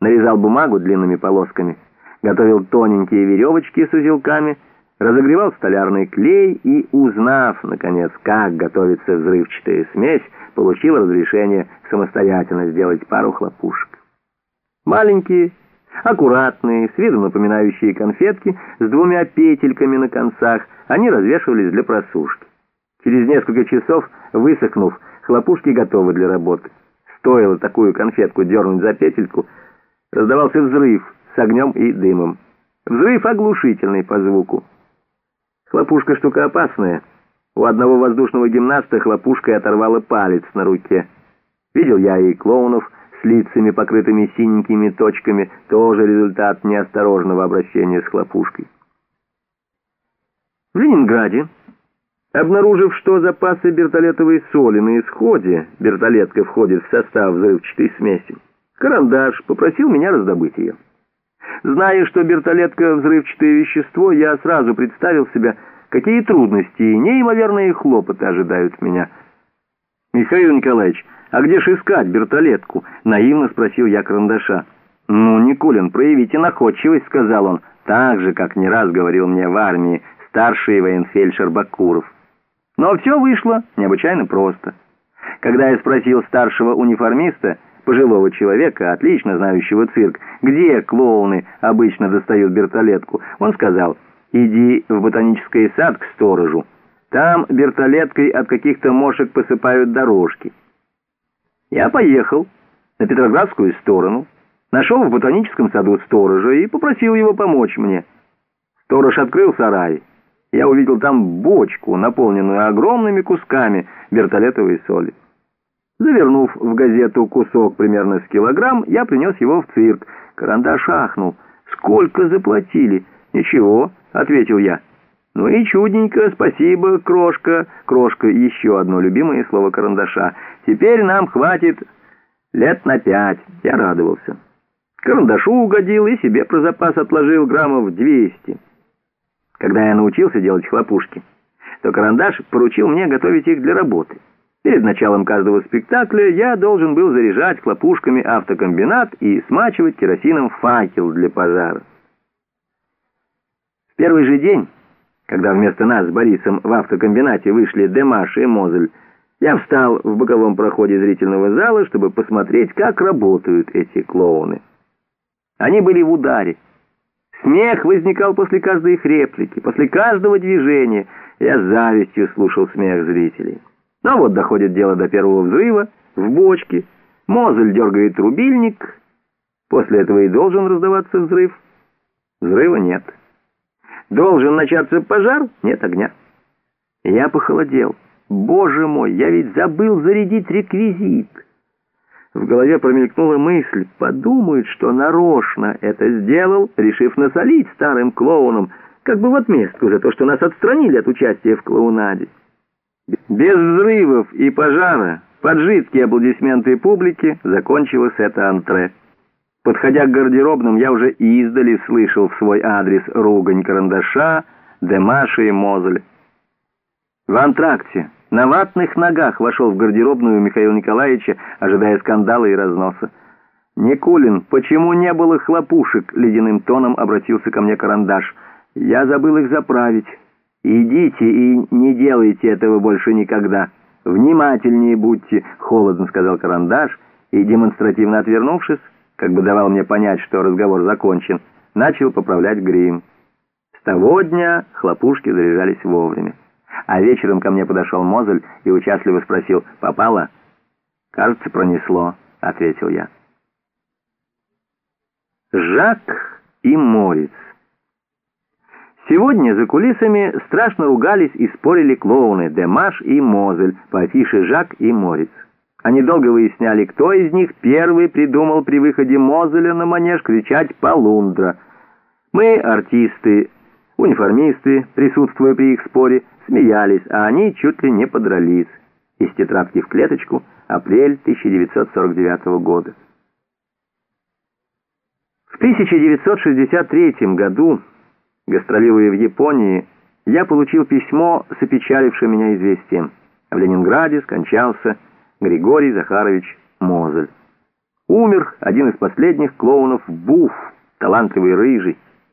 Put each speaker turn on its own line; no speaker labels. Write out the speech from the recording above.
нарезал бумагу длинными полосками, готовил тоненькие веревочки с узелками, разогревал столярный клей и, узнав, наконец, как готовится взрывчатая смесь, получил разрешение самостоятельно сделать пару хлопушек. Маленькие, аккуратные, с виду напоминающие конфетки, с двумя петельками на концах, они развешивались для просушки. Через несколько часов, высохнув, хлопушки готовы для работы. Стоило такую конфетку дернуть за петельку, раздавался взрыв с огнем и дымом. Взрыв оглушительный по звуку. Хлопушка штука опасная. У одного воздушного гимнаста хлопушкой оторвало палец на руке. Видел я и клоунов с лицами, покрытыми синенькими точками, тоже результат неосторожного обращения с хлопушкой. В Ленинграде, обнаружив, что запасы бертолетовой соли на исходе, бертолетка входит в состав взрывчатой смеси, Карандаш попросил меня раздобыть ее. Зная, что бертолетка — взрывчатое вещество, я сразу представил себя, какие трудности и неимоверные хлопоты ожидают меня. «Михаил Николаевич, а где ж искать бертолетку?» — наивно спросил я карандаша. «Ну, Никулин, проявите находчивость», — сказал он, так же, как не раз говорил мне в армии старший военфельдшер Бакуров. Но все вышло необычайно просто. Когда я спросил старшего униформиста, пожилого человека, отлично знающего цирк, где клоуны обычно достают бертолетку, он сказал, иди в ботанический сад к сторожу. Там бертолеткой от каких-то мошек посыпают дорожки. Я поехал на Петроградскую сторону, нашел в ботаническом саду сторожа и попросил его помочь мне. Сторож открыл сарай. Я увидел там бочку, наполненную огромными кусками бертолетовой соли. Завернув в газету кусок примерно с килограмм, я принес его в цирк. Карандаш ахнул. «Сколько заплатили?» «Ничего», — ответил я. «Ну и чудненько, спасибо, крошка». Крошка — еще одно любимое слово карандаша. «Теперь нам хватит лет на пять». Я радовался. Карандашу угодил и себе про запас отложил граммов двести. Когда я научился делать хлопушки, то карандаш поручил мне готовить их для работы. Перед началом каждого спектакля я должен был заряжать хлопушками автокомбинат и смачивать керосином факел для пожара. В первый же день, когда вместо нас с Борисом в автокомбинате вышли Демаш и Мозель, я встал в боковом проходе зрительного зала, чтобы посмотреть, как работают эти клоуны. Они были в ударе. Смех возникал после каждой их реплики, после каждого движения. Я с завистью слушал смех зрителей. Но вот доходит дело до первого взрыва, в бочке, Мозель дергает рубильник, после этого и должен раздаваться взрыв. Взрыва нет. Должен начаться пожар, нет огня. Я похолодел. Боже мой, я ведь забыл зарядить реквизит. В голове промелькнула мысль, подумают, что нарочно это сделал, решив насолить старым клоунам, как бы в отместку за то, что нас отстранили от участия в клоунаде. Без взрывов и пожара, под жидкие аплодисменты публики, закончилось это антре. Подходя к гардеробным, я уже издали слышал в свой адрес ругань карандаша, Демаша и Мозель. В антракте на ватных ногах вошел в гардеробную Михаила Николаевича, ожидая скандала и разноса. «Никулин, почему не было хлопушек?» — ледяным тоном обратился ко мне карандаш. «Я забыл их заправить». «Идите и не делайте этого больше никогда. Внимательнее будьте», — холодно сказал карандаш, и, демонстративно отвернувшись, как бы давал мне понять, что разговор закончен, начал поправлять грим. С того дня хлопушки заряжались вовремя. А вечером ко мне подошел Мозель и участливо спросил, «Попало?» «Кажется, пронесло», — ответил я. Жак и Морец Сегодня за кулисами страшно ругались и спорили клоуны Демаш и Мозель по Жак и Морец. Они долго выясняли, кто из них первый придумал при выходе Мозеля на манеж кричать «Полундра». Мы, артисты, униформисты, присутствуя при их споре, смеялись, а они чуть ли не подрались. Из тетрадки в клеточку, апрель 1949 года. В 1963 году гастролируя в Японии, я получил письмо с опечалившим меня известием. В Ленинграде скончался Григорий Захарович Мозель. Умер один из последних клоунов Буф, талантливый рыжий.